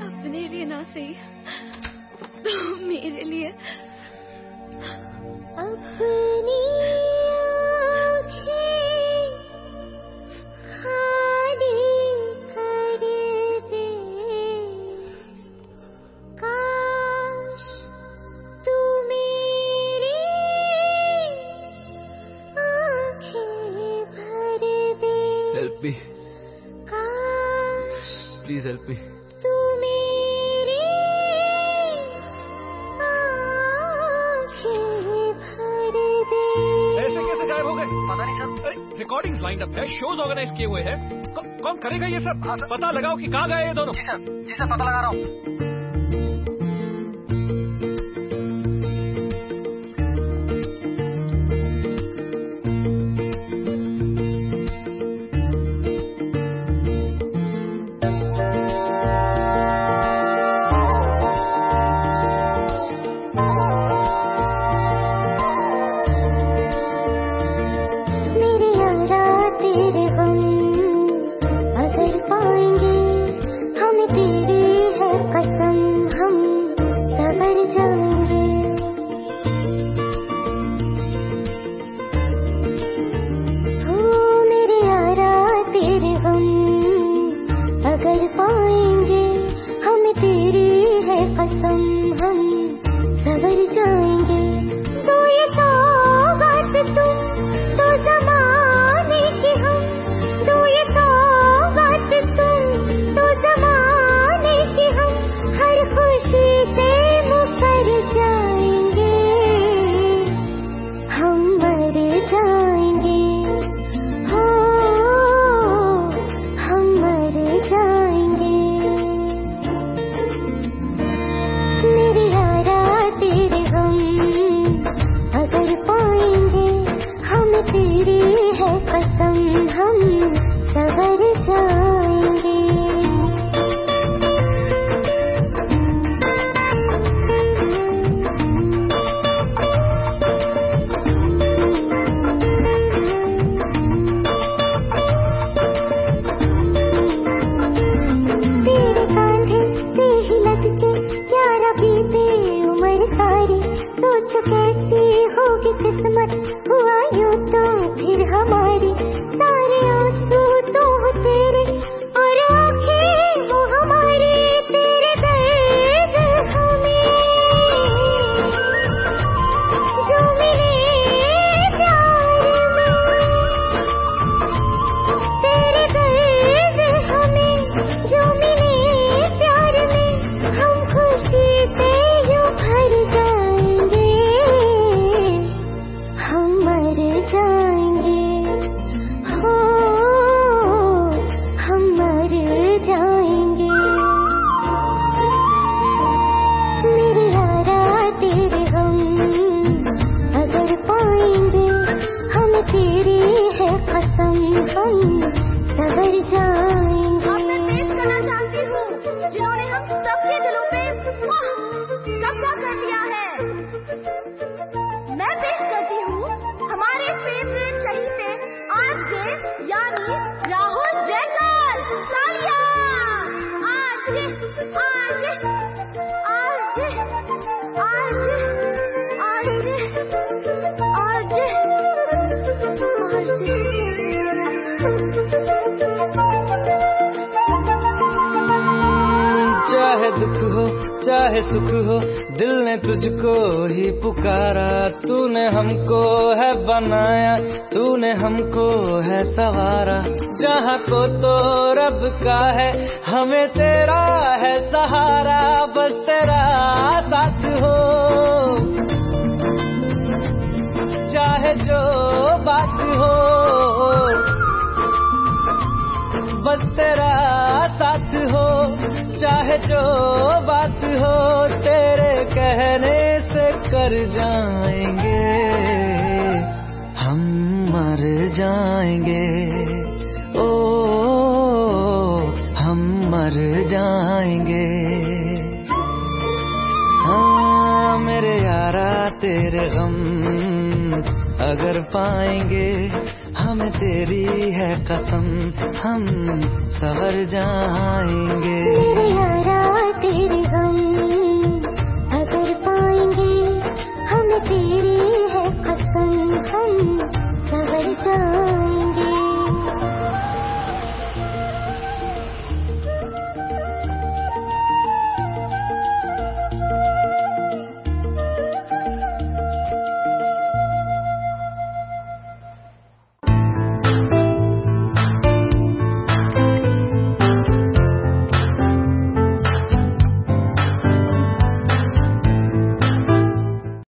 अपने लिए ना सही तो मेरे लिए अपनी प्लीज़ हेल्प मी। तू मेरी आँखें भर दे ऐसे कैसे गायब हो गए? पता नहीं सर। रिकॉर्डिंग लाइन अप है शोज़ ऑर्गेनाइज किए हुए हैं। कौन करेगा ये सब? पता लगाओ कि कहाँ गए ये दोनों। जी सर जी सर पता लगा रहा हूँ। कसम हम सबर जाएँगे तो चाहे दुख हो, चाहे सुख हो, दिल ने तुझको ही पुकारा। तूने हमको है बनाया, तूने हमको है सवारा जहाँ को तो रब का है, हमें तेरा है सहारा। बस तेरा साथ हो। चाहे जो बात हो, बस तेरा साथ हो। चाहे जो बात हो, तेरे कहने से कर जाएँगे। हम मर जाएँगे। ओ, हम मर जाएँगे। हाँ मेरे यारा, तेरे गम अगर पाएँगे, हम तेरी है कसम, हम सवर जाएँगे। तेरी यारा तेरे गम, अगर पाएँगे, हम तेरी है कसम, हम सवर जाएँगे।